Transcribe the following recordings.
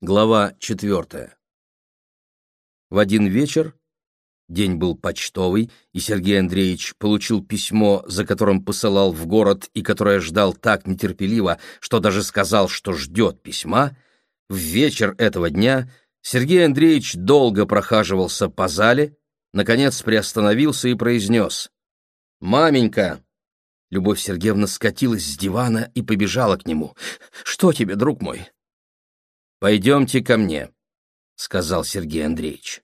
Глава четвертая. В один вечер, день был почтовый, и Сергей Андреевич получил письмо, за которым посылал в город и которое ждал так нетерпеливо, что даже сказал, что ждет письма, в вечер этого дня Сергей Андреевич долго прохаживался по зале, наконец приостановился и произнес «Маменька!» Любовь Сергеевна скатилась с дивана и побежала к нему. «Что тебе, друг мой?» «Пойдемте ко мне», — сказал Сергей Андреевич.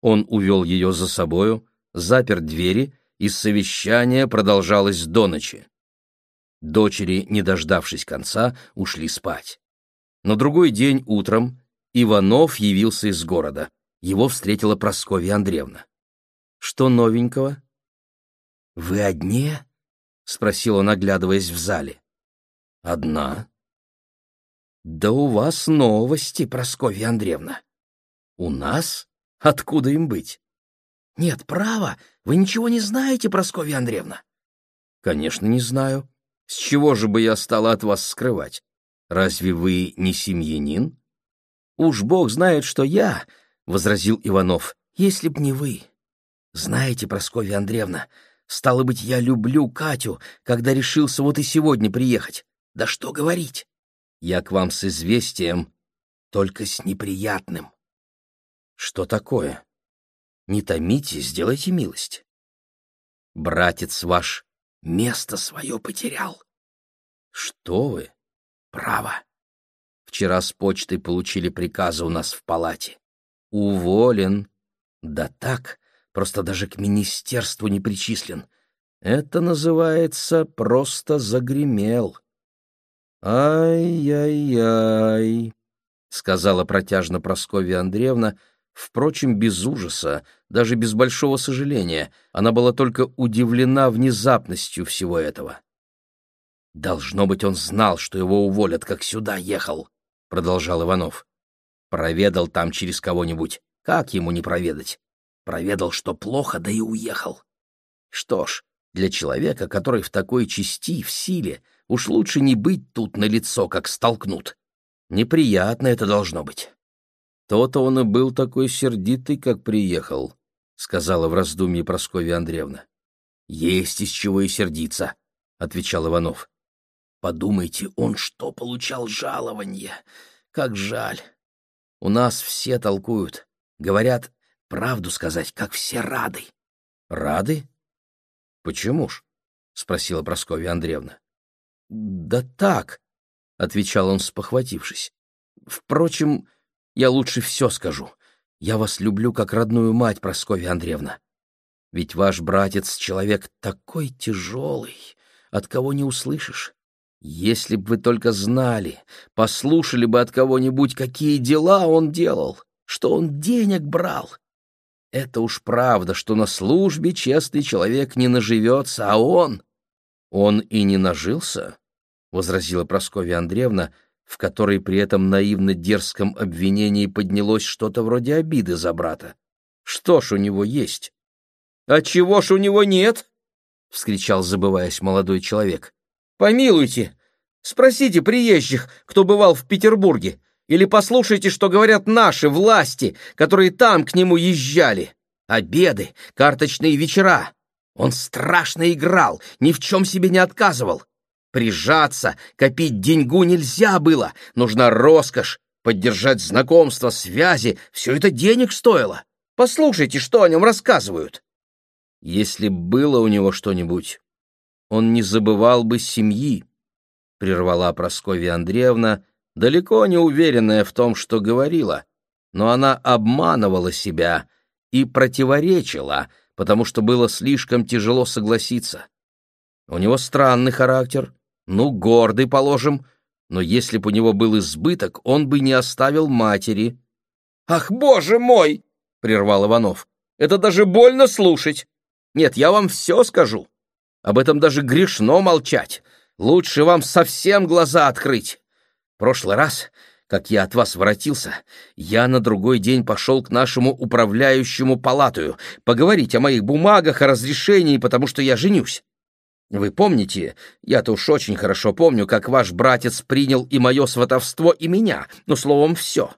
Он увел ее за собою, запер двери, и совещание продолжалось до ночи. Дочери, не дождавшись конца, ушли спать. На другой день утром Иванов явился из города. Его встретила Прасковья Андреевна. «Что новенького?» «Вы одни?» — спросил он, оглядываясь в зале. «Одна», «Да у вас новости, Прасковья Андреевна». «У нас? Откуда им быть?» «Нет, право, вы ничего не знаете, Прасковья Андреевна». «Конечно, не знаю. С чего же бы я стала от вас скрывать? Разве вы не семьянин?» «Уж Бог знает, что я», — возразил Иванов, — «если б не вы. Знаете, Прасковья Андреевна, стало быть, я люблю Катю, когда решился вот и сегодня приехать. Да что говорить!» Я к вам с известием, только с неприятным. Что такое? Не томите, сделайте милость. Братец ваш место свое потерял. Что вы? Право. Вчера с почтой получили приказы у нас в палате. Уволен. Да так, просто даже к министерству не причислен. Это называется просто загремел. «Ай-яй-яй», — сказала протяжно Прасковья Андреевна, впрочем, без ужаса, даже без большого сожаления. Она была только удивлена внезапностью всего этого. «Должно быть, он знал, что его уволят, как сюда ехал», — продолжал Иванов. «Проведал там через кого-нибудь. Как ему не проведать? Проведал, что плохо, да и уехал. Что ж, для человека, который в такой части, в силе, — Уж лучше не быть тут на лицо, как столкнут. Неприятно это должно быть. То-то он и был такой сердитый, как приехал, — сказала в раздумье Прасковья Андреевна. — Есть из чего и сердиться, — отвечал Иванов. — Подумайте, он что получал жалование. Как жаль. У нас все толкуют. Говорят, правду сказать, как все рады. — Рады? — Почему ж? — спросила Прасковья Андреевна. «Да так», — отвечал он, спохватившись. «Впрочем, я лучше все скажу. Я вас люблю как родную мать, Прасковья Андреевна. Ведь ваш братец — человек такой тяжелый, от кого не услышишь. Если б вы только знали, послушали бы от кого-нибудь, какие дела он делал, что он денег брал. Это уж правда, что на службе честный человек не наживется, а он... Он и не нажился, возразила Прасковья Андреевна, в которой при этом наивно-дерзком обвинении поднялось что-то вроде обиды за брата. Что ж у него есть? А чего ж у него нет? вскричал, забываясь молодой человек. Помилуйте, спросите приезжих, кто бывал в Петербурге, или послушайте, что говорят наши власти, которые там к нему езжали. Обеды, карточные вечера. Он страшно играл, ни в чем себе не отказывал. Прижаться, копить деньгу нельзя было. Нужна роскошь, поддержать знакомства, связи. Все это денег стоило. Послушайте, что о нем рассказывают. Если было у него что-нибудь, он не забывал бы семьи, — прервала Прасковья Андреевна, далеко не уверенная в том, что говорила, но она обманывала себя и противоречила, потому что было слишком тяжело согласиться. У него странный характер, ну, гордый, положим, но если бы у него был избыток, он бы не оставил матери. — Ах, боже мой! — прервал Иванов. — Это даже больно слушать. Нет, я вам все скажу. Об этом даже грешно молчать. Лучше вам совсем глаза открыть. Прошлый раз, как я от вас воротился, я на другой день пошел к нашему управляющему палатую поговорить о моих бумагах, о разрешении, потому что я женюсь. Вы помните, я-то уж очень хорошо помню, как ваш братец принял и мое сватовство, и меня, ну, словом, все.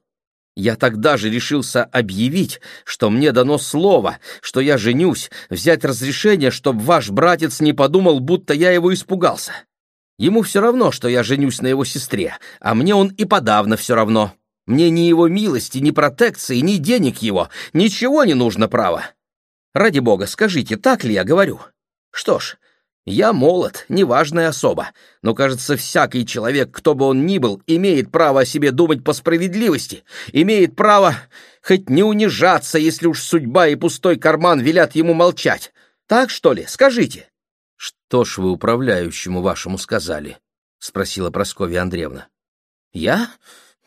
Я тогда же решился объявить, что мне дано слово, что я женюсь, взять разрешение, чтобы ваш братец не подумал, будто я его испугался. Ему все равно, что я женюсь на его сестре, а мне он и подавно все равно. Мне ни его милости, ни протекции, ни денег его, ничего не нужно, право. Ради бога, скажите, так ли я говорю? Что ж, я молод, неважная особа, но, кажется, всякий человек, кто бы он ни был, имеет право о себе думать по справедливости, имеет право хоть не унижаться, если уж судьба и пустой карман велят ему молчать. Так, что ли? Скажите. — Что ж вы управляющему вашему сказали? — спросила Прасковья Андреевна. — Я?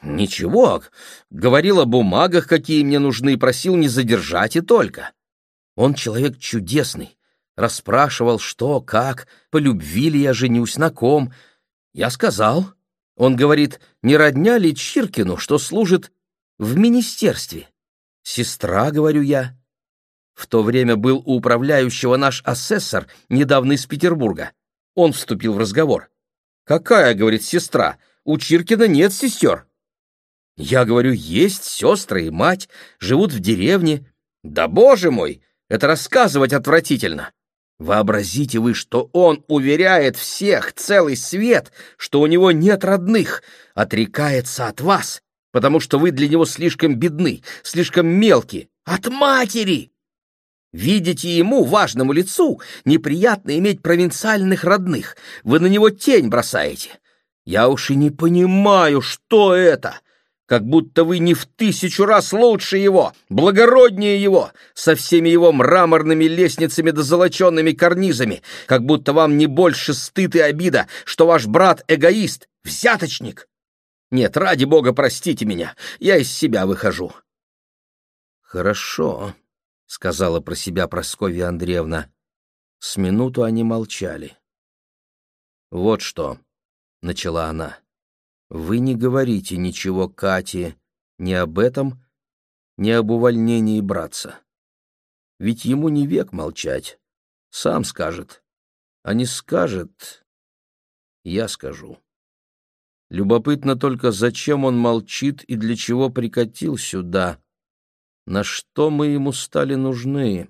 Ничего. Говорил о бумагах, какие мне нужны, просил не задержать и только. Он человек чудесный, расспрашивал, что, как, по любви ли я женюсь, на ком. Я сказал. Он говорит, не родня ли Чиркину, что служит в министерстве? Сестра, говорю я. В то время был у управляющего наш асессор, недавно из Петербурга. Он вступил в разговор. «Какая, — говорит, — сестра? У Чиркина нет сестер». Я говорю, есть сестры и мать, живут в деревне. Да, боже мой, это рассказывать отвратительно. Вообразите вы, что он уверяет всех, целый свет, что у него нет родных, отрекается от вас, потому что вы для него слишком бедны, слишком мелки, от матери. Видите ему, важному лицу, неприятно иметь провинциальных родных, вы на него тень бросаете. Я уж и не понимаю, что это как будто вы не в тысячу раз лучше его, благороднее его, со всеми его мраморными лестницами да золоченными карнизами, как будто вам не больше стыд и обида, что ваш брат эгоист, взяточник. Нет, ради бога, простите меня, я из себя выхожу. Хорошо, — сказала про себя Прасковья Андреевна. С минуту они молчали. Вот что, — начала она. Вы не говорите ничего Кате ни об этом, ни об увольнении братца. Ведь ему не век молчать. Сам скажет. А не скажет, я скажу. Любопытно только, зачем он молчит и для чего прикатил сюда. На что мы ему стали нужны?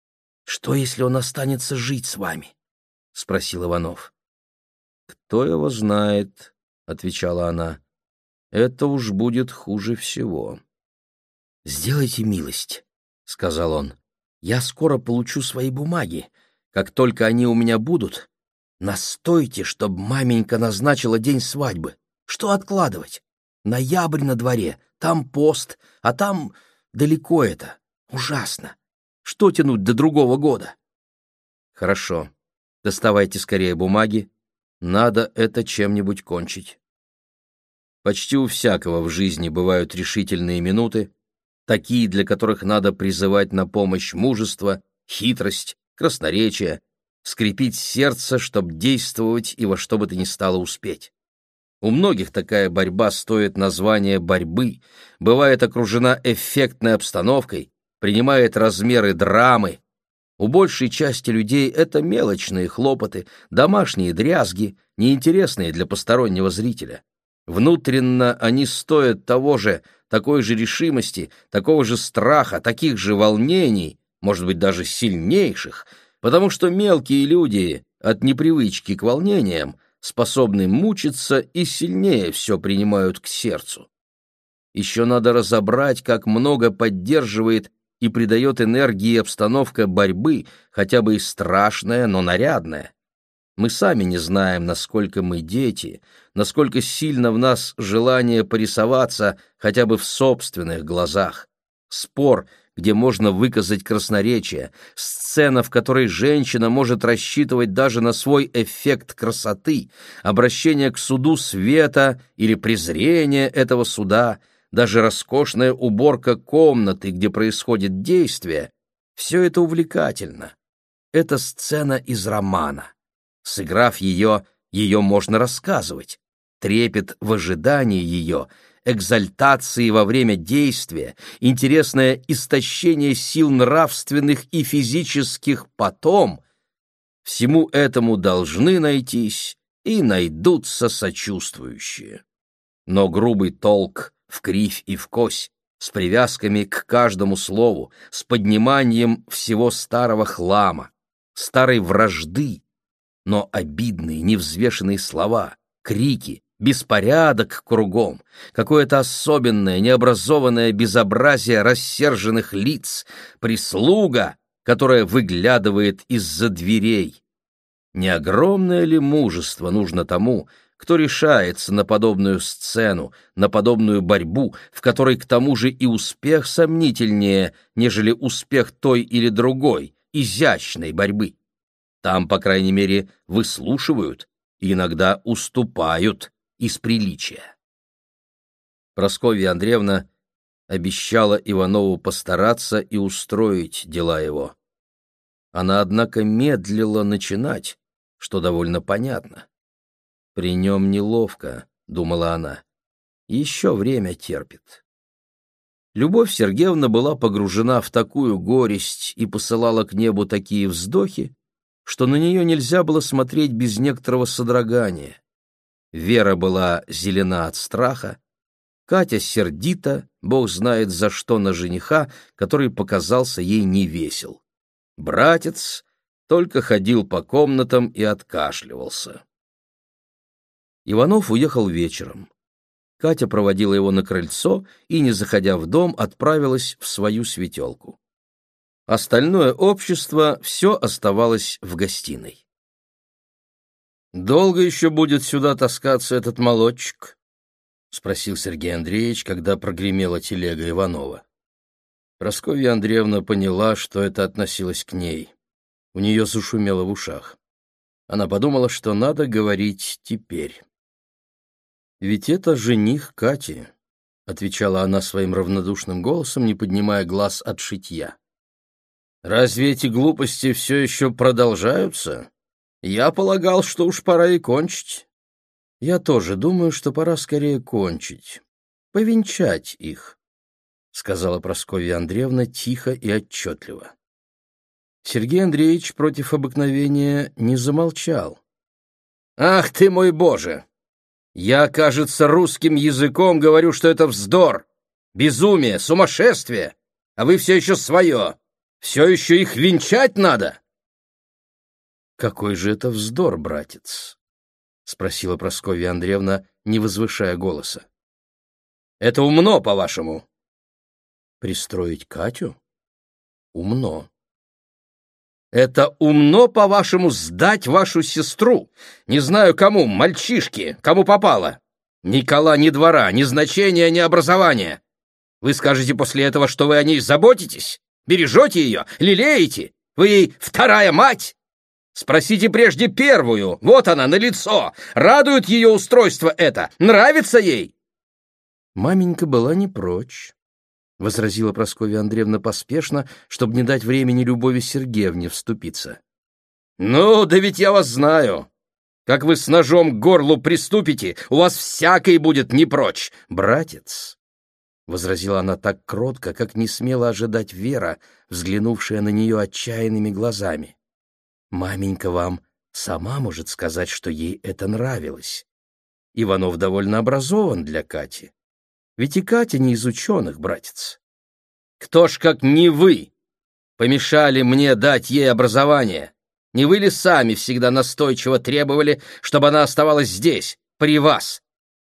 — Что, если он останется жить с вами? — спросил Иванов. — Кто его знает, отвечала она. Это уж будет хуже всего. Сделайте милость, сказал он. Я скоро получу свои бумаги. Как только они у меня будут, настойте, чтобы маменька назначила день свадьбы. Что откладывать? Ноябрь на дворе, там пост, а там далеко это. Ужасно. Что тянуть до другого года? Хорошо. Доставайте скорее бумаги. Надо это чем-нибудь кончить. Почти у всякого в жизни бывают решительные минуты, такие, для которых надо призывать на помощь мужество, хитрость, красноречие, скрепить сердце, чтобы действовать и во что бы то ни стало успеть. У многих такая борьба стоит названия борьбы, бывает окружена эффектной обстановкой, принимает размеры драмы. У большей части людей это мелочные хлопоты, домашние дрязги, неинтересные для постороннего зрителя. Внутренно они стоят того же, такой же решимости, такого же страха, таких же волнений, может быть, даже сильнейших, потому что мелкие люди от непривычки к волнениям способны мучиться и сильнее все принимают к сердцу. Еще надо разобрать, как много поддерживает и придает энергии обстановка борьбы, хотя бы и страшная, но нарядная. Мы сами не знаем, насколько мы дети, насколько сильно в нас желание порисоваться хотя бы в собственных глазах. Спор, где можно выказать красноречие, сцена, в которой женщина может рассчитывать даже на свой эффект красоты, обращение к суду света или презрение этого суда, даже роскошная уборка комнаты, где происходит действие — все это увлекательно. Это сцена из романа. Сыграв ее, ее можно рассказывать. Трепет в ожидании ее, экзальтации во время действия, интересное истощение сил нравственных и физических потом — всему этому должны найтись и найдутся сочувствующие. Но грубый толк в кривь и в кось, с привязками к каждому слову, с подниманием всего старого хлама, старой вражды, но обидные, невзвешенные слова, крики, беспорядок кругом, какое-то особенное, необразованное безобразие рассерженных лиц, прислуга, которая выглядывает из-за дверей. Не огромное ли мужество нужно тому, кто решается на подобную сцену, на подобную борьбу, в которой к тому же и успех сомнительнее, нежели успех той или другой, изящной борьбы. Там, по крайней мере, выслушивают иногда уступают из приличия. Просковья Андреевна обещала Иванову постараться и устроить дела его. Она, однако, медлила начинать, что довольно понятно. «При нем неловко», — думала она, — «еще время терпит». Любовь Сергеевна была погружена в такую горесть и посылала к небу такие вздохи, что на нее нельзя было смотреть без некоторого содрогания. Вера была зелена от страха, Катя сердита, бог знает за что на жениха, который показался ей невесел. Братец только ходил по комнатам и откашливался. Иванов уехал вечером. Катя проводила его на крыльцо и, не заходя в дом, отправилась в свою светелку. Остальное общество все оставалось в гостиной. «Долго еще будет сюда таскаться этот молодчик?» — спросил Сергей Андреевич, когда прогремела телега Иванова. Прасковья Андреевна поняла, что это относилось к ней. У нее зашумело в ушах. Она подумала, что надо говорить теперь. «Ведь это жених Кати», — отвечала она своим равнодушным голосом, не поднимая глаз от шитья. «Разве эти глупости все еще продолжаются? Я полагал, что уж пора и кончить». «Я тоже думаю, что пора скорее кончить, повенчать их», — сказала Прасковья Андреевна тихо и отчетливо. Сергей Андреевич против обыкновения не замолчал. «Ах ты мой Боже! Я, кажется, русским языком говорю, что это вздор, безумие, сумасшествие, а вы все еще свое, все еще их венчать надо!» «Какой же это вздор, братец?» — спросила Прасковья Андреевна, не возвышая голоса. «Это умно, по-вашему?» Пристроить Катю? Умно. Это умно, по-вашему, сдать вашу сестру? Не знаю кому, мальчишке, кому попало. Ни кола, ни двора, ни значения, ни образования. Вы скажете после этого, что вы о ней заботитесь? Бережете ее? Лелеете? Вы ей вторая мать? Спросите прежде первую. Вот она, на лицо. Радует ее устройство это? Нравится ей? Маменька была не прочь возразила Прасковья Андреевна поспешно, чтобы не дать времени Любови Сергеевне вступиться. «Ну, да ведь я вас знаю. Как вы с ножом к горлу приступите, у вас всякой будет не прочь, братец!» Возразила она так кротко, как не смела ожидать Вера, взглянувшая на нее отчаянными глазами. «Маменька вам сама может сказать, что ей это нравилось. Иванов довольно образован для Кати. Ведь и Катя не из ученых, братец. Кто ж как не вы помешали мне дать ей образование? Не вы ли сами всегда настойчиво требовали, чтобы она оставалась здесь, при вас?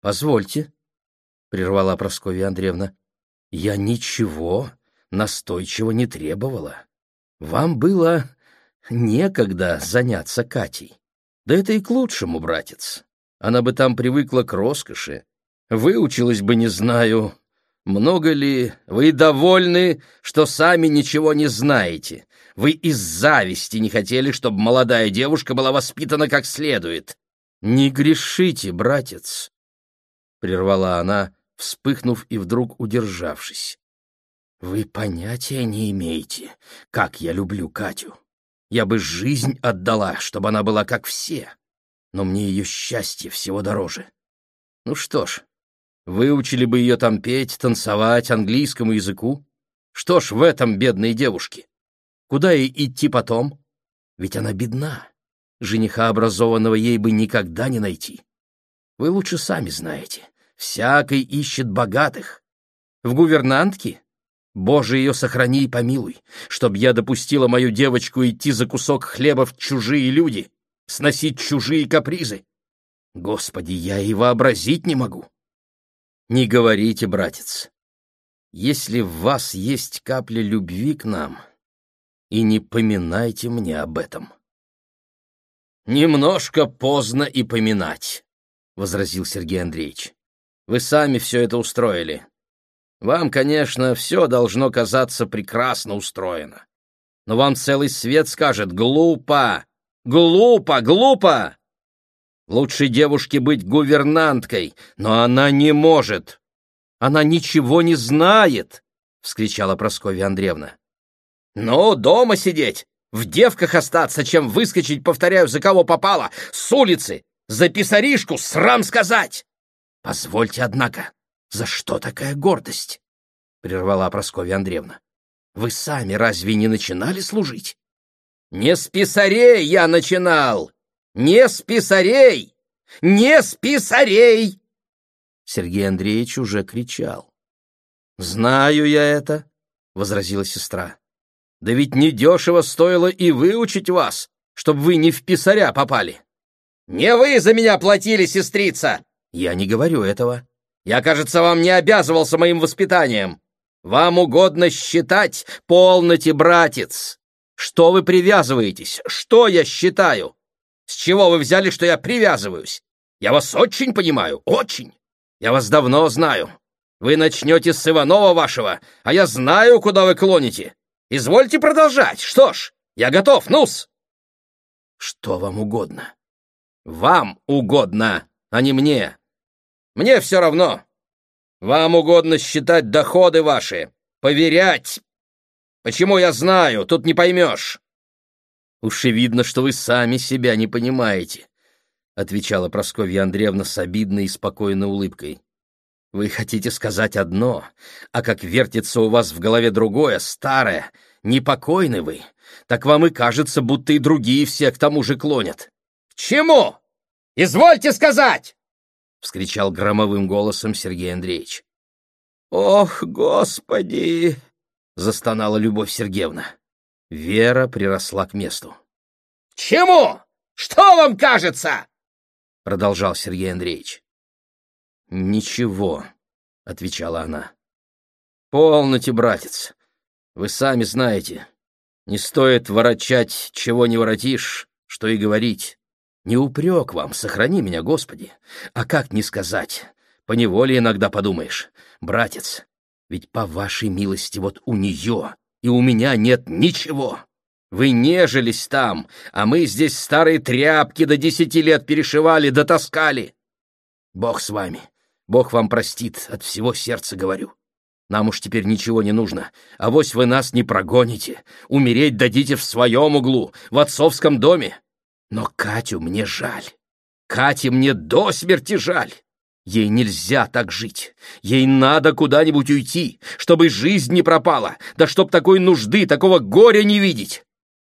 Позвольте, — прервала Прасковья Андреевна, — я ничего настойчиво не требовала. Вам было некогда заняться Катей. Да это и к лучшему, братец. Она бы там привыкла к роскоши, Выучилась бы, не знаю. Много ли? Вы довольны, что сами ничего не знаете. Вы из зависти не хотели, чтобы молодая девушка была воспитана как следует. Не грешите, братец, — прервала она, вспыхнув и вдруг удержавшись. Вы понятия не имеете, как я люблю Катю. Я бы жизнь отдала, чтобы она была как все, но мне ее счастье всего дороже. Ну что ж, Выучили бы ее там петь, танцевать, английскому языку. Что ж в этом бедной девушке? Куда ей идти потом? Ведь она бедна. Жениха образованного ей бы никогда не найти. Вы лучше сами знаете. Всякой ищет богатых. В гувернантке? Боже, ее сохрани и помилуй, чтоб я допустила мою девочку идти за кусок хлеба в чужие люди, сносить чужие капризы. Господи, я и вообразить не могу. Не говорите, братец, если в вас есть капля любви к нам, и не поминайте мне об этом. Немножко поздно и поминать, — возразил Сергей Андреевич. Вы сами все это устроили. Вам, конечно, все должно казаться прекрасно устроено. Но вам целый свет скажет «глупо! Глупо! Глупо!» Лучше девушке быть гувернанткой, но она не может. Она ничего не знает, — вскричала Прасковья Андреевна. Ну, дома сидеть, в девках остаться, чем выскочить, повторяю, за кого попало, с улицы, за писаришку, срам сказать. Позвольте, однако, за что такая гордость? — прервала Прасковья Андреевна. Вы сами разве не начинали служить? Не с писарей я начинал! Не с писарей! Не с писарей! Сергей Андреевич уже кричал. «Знаю я это», — возразила сестра. «Да ведь недешево стоило и выучить вас, чтобы вы не в писаря попали». «Не вы за меня платили, сестрица!» «Я не говорю этого. Я, кажется, вам не обязывался моим воспитанием. Вам угодно считать, полноте, братец. Что вы привязываетесь? Что я считаю? С чего вы взяли, что я привязываюсь? Я вас очень понимаю, очень. Я вас давно знаю. Вы начнете с Иванова вашего, а я знаю, куда вы клоните. Извольте продолжать. Что ж, я готов, нус. Что вам угодно? Вам угодно, а не мне. Мне все равно. Вам угодно считать доходы ваши, поверять. Почему я знаю, тут не поймешь. Уж и видно, что вы сами себя не понимаете, отвечала Просковья Андреевна с обидной и спокойной улыбкой. Вы хотите сказать одно, а как вертится у вас в голове другое, старое, непокойны вы, так вам и кажется, будто и другие все к тому же клонят. — К чему? Извольте сказать! — вскричал громовым голосом Сергей Андреевич. «Ох, Господи!» — застонала Любовь Сергеевна. Вера приросла к месту. «Чему? Что вам кажется?» — продолжал Сергей Андреевич. «Ничего», — отвечала она. «Полноте, братец. Вы сами знаете. Не стоит ворочать, чего не воротишь, что и говорить. Не упрек вам, сохрани меня, Господи. А как не сказать? Поневоле иногда подумаешь. Братец, ведь по вашей милости вот у нее и у меня нет ничего. Вы нежились там, а мы здесь старые тряпки до десяти лет перешивали, дотаскали. Бог с вами. Бог вам простит, от всего сердца говорю. Нам уж теперь ничего не нужно, а вось вы нас не прогоните. Умереть дадите в своем углу, в отцовском доме. Но Катю мне жаль. Кате мне до смерти жаль. Ей нельзя так жить. Ей надо куда-нибудь уйти, чтобы жизнь не пропала, да чтоб такой нужды, такого горя не видеть.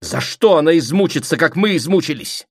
За что она измучится, как мы измучились?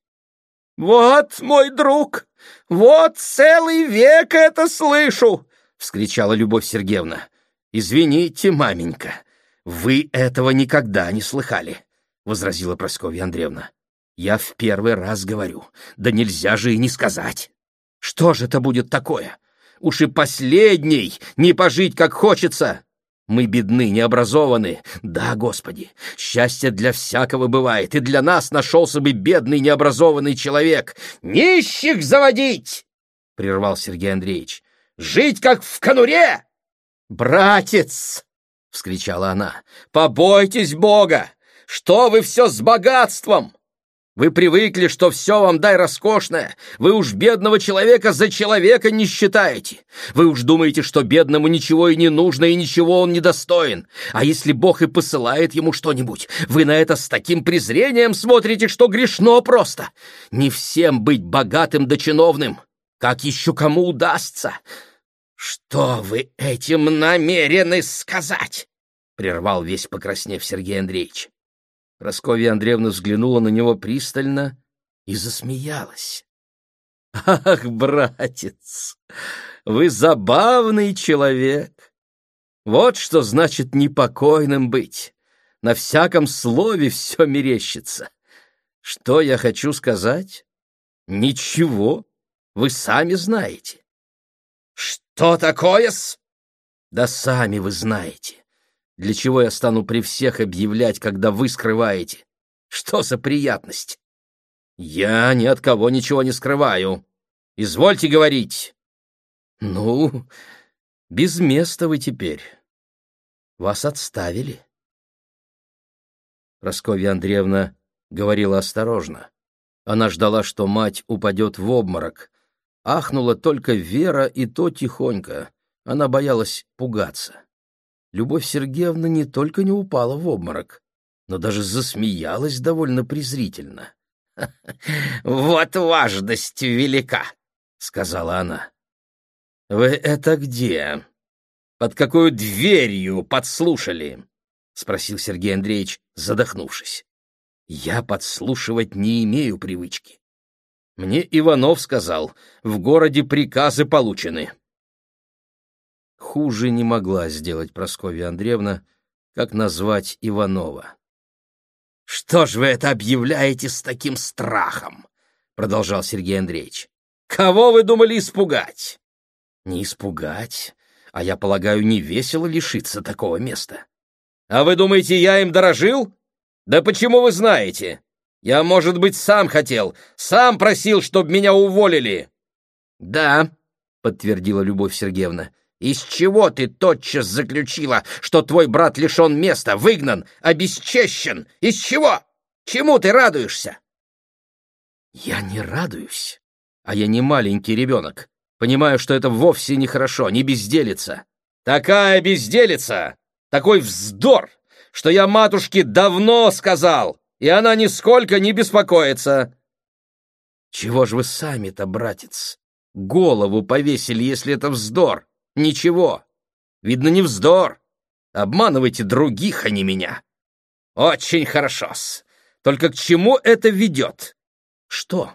«Вот, мой друг, вот целый век это слышу!» — вскричала Любовь Сергеевна. «Извините, маменька, вы этого никогда не слыхали», — возразила Прасковья Андреевна. Я в первый раз говорю, да нельзя же и не сказать. Что же это будет такое? Уж и последний, не пожить как хочется. Мы бедны, необразованы. Да, Господи, счастье для всякого бывает, и для нас нашелся бы бедный, необразованный человек. Нищих заводить! — прервал Сергей Андреевич. Жить как в конуре! Братец! — вскричала она. Побойтесь Бога! Что вы все с богатством? Вы привыкли, что все вам дай роскошное. Вы уж бедного человека за человека не считаете. Вы уж думаете, что бедному ничего и не нужно, и ничего он не достоин. А если Бог и посылает ему что-нибудь, вы на это с таким презрением смотрите, что грешно просто. Не всем быть богатым да чиновным. Как еще кому удастся? Что вы этим намерены сказать? Прервал весь покраснев Сергей Андреевич. Прасковья Андреевна взглянула на него пристально и засмеялась. «Ах, братец, вы забавный человек! Вот что значит непокойным быть. На всяком слове все мерещится. Что я хочу сказать? Ничего, вы сами знаете. Что такое-с? Да сами вы знаете. Для чего я стану при всех объявлять, когда вы скрываете? Что за приятность? Я ни от кого ничего не скрываю. Извольте говорить. Ну, без места вы теперь. Вас отставили. Прасковья Андреевна говорила осторожно. Она ждала, что мать упадет в обморок. Ахнула только Вера, и то тихонько. Она боялась пугаться. Любовь Сергеевна не только не упала в обморок, но даже засмеялась довольно презрительно. «Вот важность велика!» — сказала она. «Вы это где? Под какой дверью подслушали?» — спросил Сергей Андреевич, задохнувшись. «Я подслушивать не имею привычки. Мне Иванов сказал, в городе приказы получены». Хуже не могла сделать Прасковья Андреевна, как назвать Иванова. «Что ж вы это объявляете с таким страхом?» — продолжал Сергей Андреевич. «Кого вы думали испугать?» «Не испугать, а я полагаю, не весело лишиться такого места». «А вы думаете, я им дорожил? Да почему вы знаете? Я, может быть, сам хотел, сам просил, чтобы меня уволили». «Да», — подтвердила Любовь Сергеевна, — из чего ты тотчас заключила, что твой брат лишен места, выгнан, обесчещен? Из чего? Чему ты радуешься? Я не радуюсь, а я не маленький ребенок. Понимаю, что это вовсе нехорошо, не безделица. Такая безделица, такой вздор, что я матушке давно сказал, и она нисколько не беспокоится. Чего ж вы сами-то, братец, голову повесили, если это вздор? Ничего. Видно, не вздор. Обманывайте других, а не меня. Очень хорошо-с. Только к чему это ведет? Что?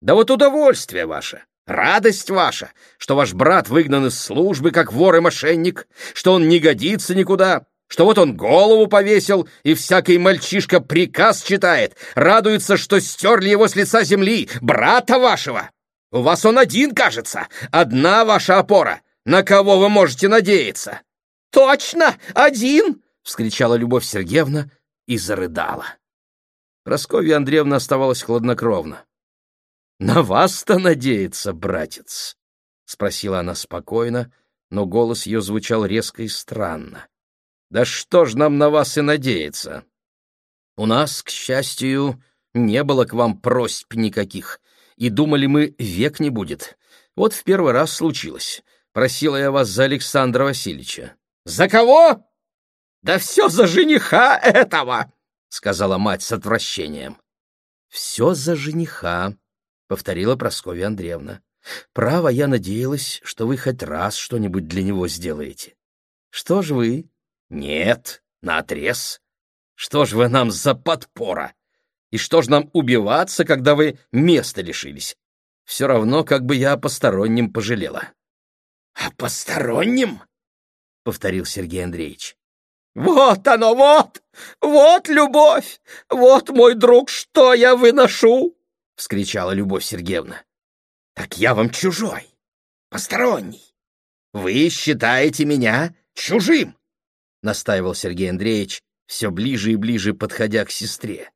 Да вот удовольствие ваше, радость ваша, что ваш брат выгнан из службы, как вор и мошенник, что он не годится никуда, что вот он голову повесил, и всякий мальчишка приказ читает, радуется, что стерли его с лица земли, брата вашего. У вас он один, кажется, одна ваша опора. На кого вы можете надеяться? Точно, один! вскричала Любовь Сергеевна и зарыдала. Прасковья Андреевна оставалась хладнокровна. На вас-то надеяться, братец? спросила она спокойно, но голос ее звучал резко и странно. Да что ж нам на вас и надеяться? У нас, к счастью, не было к вам просьб никаких, и думали мы, век не будет. Вот в первый раз случилось. Просила я вас за Александра Васильевича. За кого? Да все за жениха этого, сказала мать с отвращением. Все за жениха, повторила Прасковья Андреевна. Право, я надеялась, что вы хоть раз что-нибудь для него сделаете. Что ж вы? Нет, наотрез. Что ж вы нам за подпора? И что ж нам убиваться, когда вы места лишились? Все равно, как бы я о постороннем пожалела. «А посторонним?» — повторил Сергей Андреевич. «Вот оно, вот! Вот любовь! Вот, мой друг, что я выношу!» — вскричала Любовь Сергеевна. «Так я вам чужой, посторонний. Вы считаете меня чужим!» — настаивал Сергей Андреевич, все ближе и ближе подходя к сестре.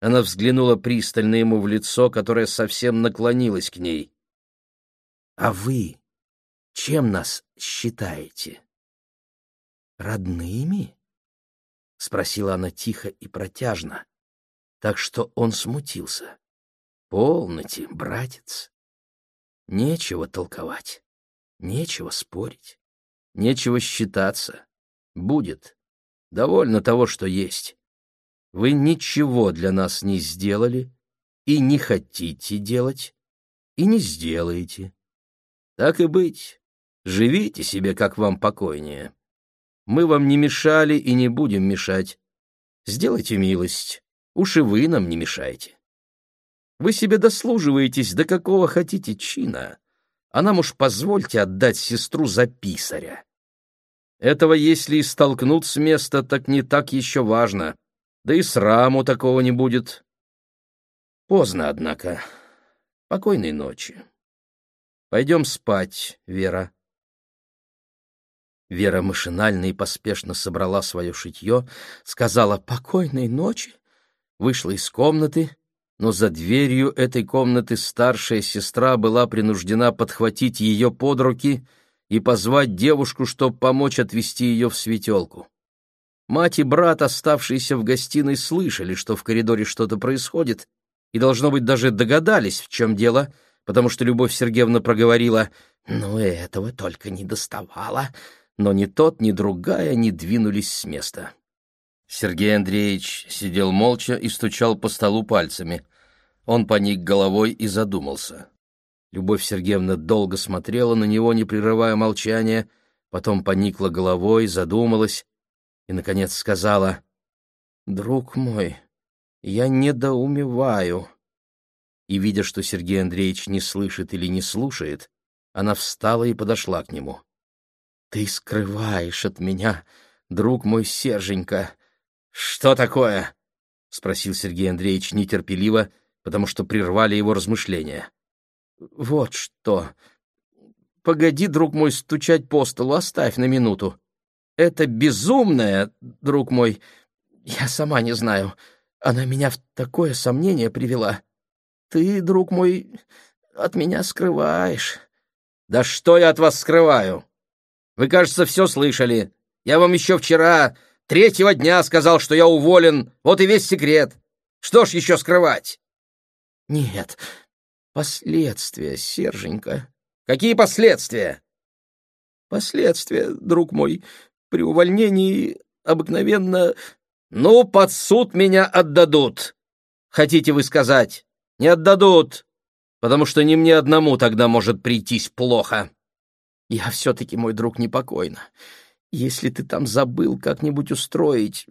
Она взглянула пристально ему в лицо, которое совсем наклонилось к ней. «А вы чем нас считаете? Родными? Спросила она тихо и протяжно, так что он смутился. Полноте, братец. Нечего толковать, нечего спорить, нечего считаться. Будет. Довольно того, что есть. Вы ничего для нас не сделали и не хотите делать, и не сделаете. Так и быть. Живите себе, как вам покойнее. Мы вам не мешали и не будем мешать. Сделайте милость, уж и вы нам не мешайте. Вы себе дослуживаетесь до какого хотите чина, а нам уж позвольте отдать сестру за писаря. Этого, если и столкнут с места, так не так еще важно, да и сраму такого не будет. Поздно, однако. Покойной ночи. Пойдем спать, Вера. Вера машинально и поспешно собрала свое шитье, сказала «покойной ночи», вышла из комнаты, но за дверью этой комнаты старшая сестра была принуждена подхватить ее под руки и позвать девушку, чтобы помочь отвести ее в светелку. Мать и брат, оставшиеся в гостиной, слышали, что в коридоре что-то происходит, и, должно быть, даже догадались, в чем дело, потому что Любовь Сергеевна проговорила «Ну, этого только не доставало», но ни тот, ни другая не двинулись с места. Сергей Андреевич сидел молча и стучал по столу пальцами. Он поник головой и задумался. Любовь Сергеевна долго смотрела на него, не прерывая молчания, потом поникла головой, задумалась и, наконец, сказала, «Друг мой, я недоумеваю». И, видя, что Сергей Андреевич не слышит или не слушает, она встала и подошла к нему. Ты скрываешь от меня, друг мой Серженька. Что такое? спросил Сергей Андреевич нетерпеливо, потому что прервали его размышления. Вот что. Погоди, друг мой, стучать по столу, оставь на минуту. Это безумная, друг мой, я сама не знаю. Она меня в такое сомнение привела. Ты, друг мой, от меня скрываешь. Да что я от вас скрываю? Вы, кажется, все слышали. Я вам еще вчера, третьего дня, сказал, что я уволен. Вот и весь секрет. Что ж еще скрывать? Нет, последствия, Серженька. Какие последствия? Последствия, друг мой, при увольнении обыкновенно... Ну, под суд меня отдадут. Хотите вы сказать? Не отдадут, потому что не мне одному тогда может прийтись плохо. Я все-таки, мой друг, непокойна. Если ты там забыл как-нибудь устроить...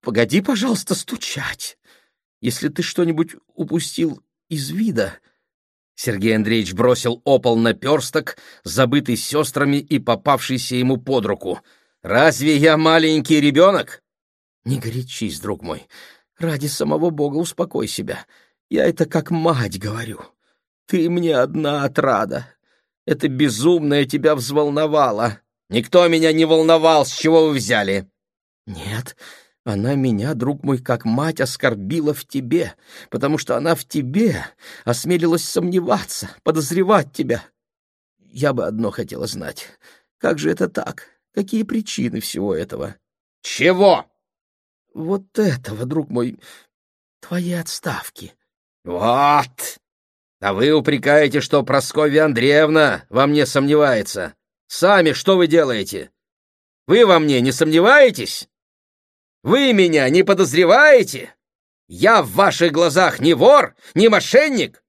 Погоди, пожалуйста, стучать. Если ты что-нибудь упустил из вида... Сергей Андреевич бросил опол на персток, забытый сестрами и попавшийся ему под руку. «Разве я маленький ребенок?» «Не горячись, друг мой. Ради самого Бога успокой себя. Я это как мать говорю. Ты мне одна отрада. Это безумное тебя взволновало. Никто меня не волновал, с чего вы взяли. Нет, она меня, друг мой, как мать оскорбила в тебе, потому что она в тебе осмелилась сомневаться, подозревать тебя. Я бы одно хотела знать. Как же это так? Какие причины всего этого? Чего? Вот этого, друг мой, твоей отставки. Вот! А вы упрекаете, что Прасковья Андреевна во мне сомневается. Сами что вы делаете? Вы во мне не сомневаетесь? Вы меня не подозреваете? Я в ваших глазах не вор, не мошенник?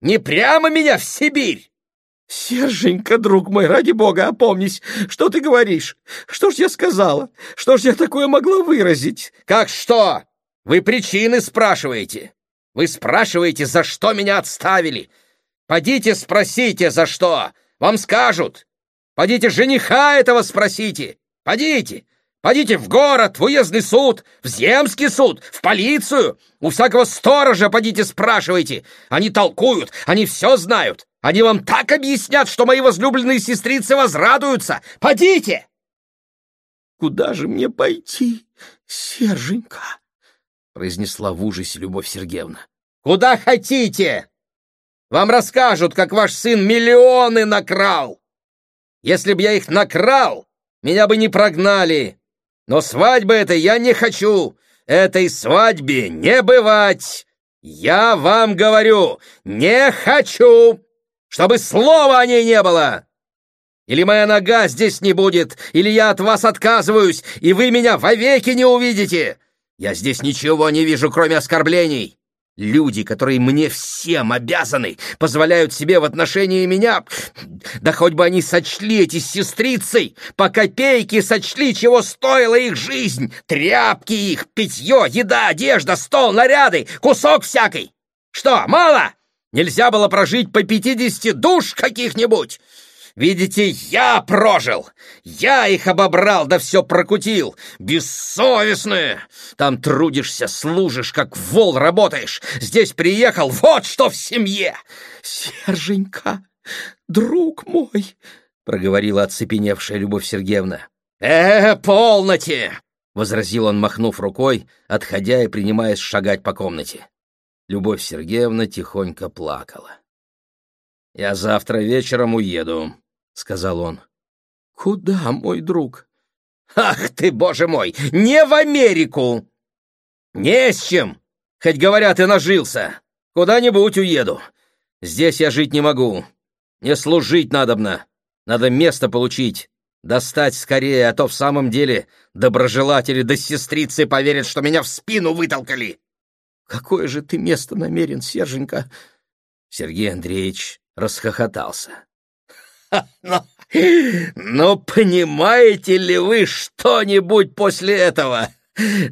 Не прямо меня в Сибирь? Серженька, друг мой, ради бога, опомнись, что ты говоришь? Что ж я сказала? Что ж я такое могла выразить? Как что? Вы причины спрашиваете? Вы спрашиваете, за что меня отставили? Подите спросите, за что. Вам скажут. Подите жениха этого спросите. Подите. Подите в город, в уездный суд, в земский суд, в полицию. У всякого сторожа подите спрашивайте. Они толкуют, они все знают. Они вам так объяснят, что мои возлюбленные сестрицы возрадуются. Подите! Куда же мне пойти, Серженька? — произнесла в ужасе Любовь Сергеевна. «Куда хотите! Вам расскажут, как ваш сын миллионы накрал! Если б я их накрал, меня бы не прогнали! Но свадьбы этой я не хочу! Этой свадьбе не бывать! Я вам говорю, не хочу! Чтобы слова о ней не было!» Или моя нога здесь не будет, или я от вас отказываюсь, и вы меня вовеки не увидите. Я здесь ничего не вижу, кроме оскорблений. Люди, которые мне всем обязаны, позволяют себе в отношении меня... Да хоть бы они сочли эти сестрицей, по копейке сочли, чего стоила их жизнь, тряпки их, питье, еда, одежда, стол, наряды, кусок всякой. Что, мало? Нельзя было прожить по пятидесяти душ каких-нибудь? Видите, я прожил! Я их обобрал, да все прокутил! Бессовестные! Там трудишься, служишь, как вол работаешь! Здесь приехал, вот что в семье!» «Серженька, друг мой!» — проговорила оцепеневшая Любовь Сергеевна. «Э, полноте!» — возразил он, махнув рукой, отходя и принимаясь шагать по комнате. Любовь Сергеевна тихонько плакала. «Я завтра вечером уеду», — сказал он. «Куда, мой друг?» «Ах ты, боже мой, не в Америку! Не с чем! Хоть говорят, и нажился. Куда-нибудь уеду. Здесь я жить не могу. Не служить надобно. Надо место получить. Достать скорее, а то в самом деле доброжелатели да сестрицы поверят, что меня в спину вытолкали. Какое же ты место намерен, Серженька? Сергей Андреевич расхохотался. «Ну, ну, понимаете ли вы что-нибудь после этого?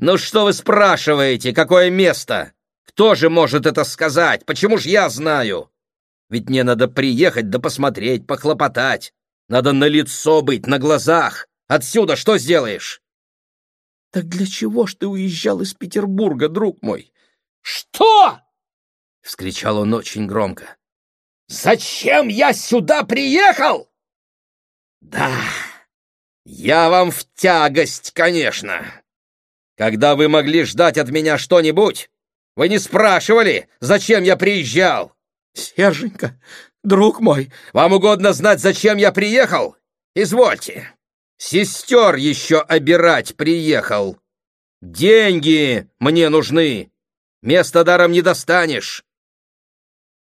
Ну, что вы спрашиваете, какое место? Кто же может это сказать? Почему ж я знаю? Ведь мне надо приехать да посмотреть, похлопотать. Надо на лицо быть, на глазах. Отсюда что сделаешь?» «Так для чего ж ты уезжал из Петербурга, друг мой?» «Что?» — вскричал он очень громко. Зачем я сюда приехал? Да, я вам в тягость, конечно. Когда вы могли ждать от меня что-нибудь, вы не спрашивали, зачем я приезжал. Серженька, друг мой, вам угодно знать, зачем я приехал? Извольте. Сестер еще обирать приехал. Деньги мне нужны. Место даром не достанешь.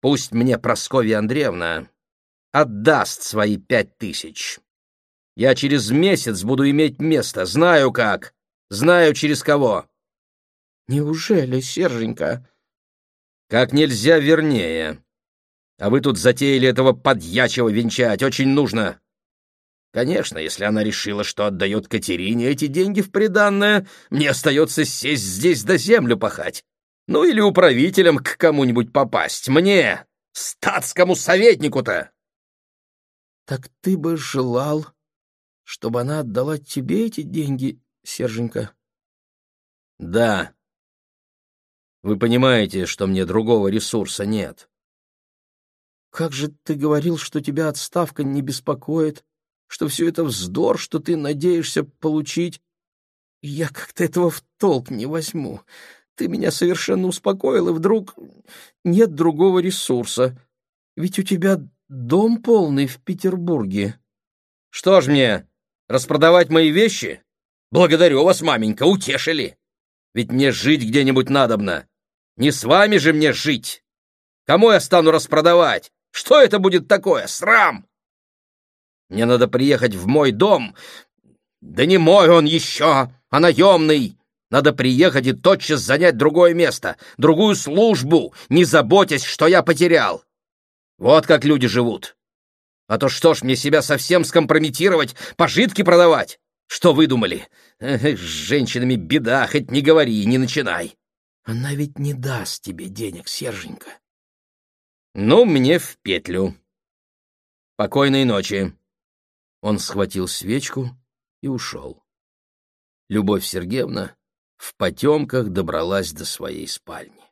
Пусть мне Прасковья Андреевна отдаст свои пять тысяч. Я через месяц буду иметь место, знаю как, знаю через кого. Неужели, Серженька? Как нельзя вернее. А вы тут затеяли этого подьячего венчать, очень нужно. Конечно, если она решила, что отдает Катерине эти деньги в приданное, мне остается сесть здесь до землю пахать. Ну или управителем к кому-нибудь попасть. Мне, статскому советнику-то. Так ты бы желал, чтобы она отдала тебе эти деньги, Серженька? Да. Вы понимаете, что мне другого ресурса нет. Как же ты говорил, что тебя отставка не беспокоит, что все это вздор, что ты надеешься получить? Я как-то этого в толк не возьму. Ты меня совершенно успокоил, и вдруг нет другого ресурса. Ведь у тебя дом полный в Петербурге. Что ж мне, распродавать мои вещи? Благодарю вас, маменька, утешили. Ведь мне жить где-нибудь надобно. Не с вами же мне жить. Кому я стану распродавать? Что это будет такое? Срам! Мне надо приехать в мой дом. Да не мой он еще, а наемный. Надо приехать и тотчас занять другое место, другую службу, не заботясь, что я потерял. Вот как люди живут. А то что ж, мне себя совсем скомпрометировать, пожитки продавать? Что вы думали? Эх, с женщинами беда, хоть не говори, не начинай. Она ведь не даст тебе денег, Серженька. Ну, мне в петлю. Покойной ночи. Он схватил свечку и ушел. Любовь Сергеевна в потемках добралась до своей спальни.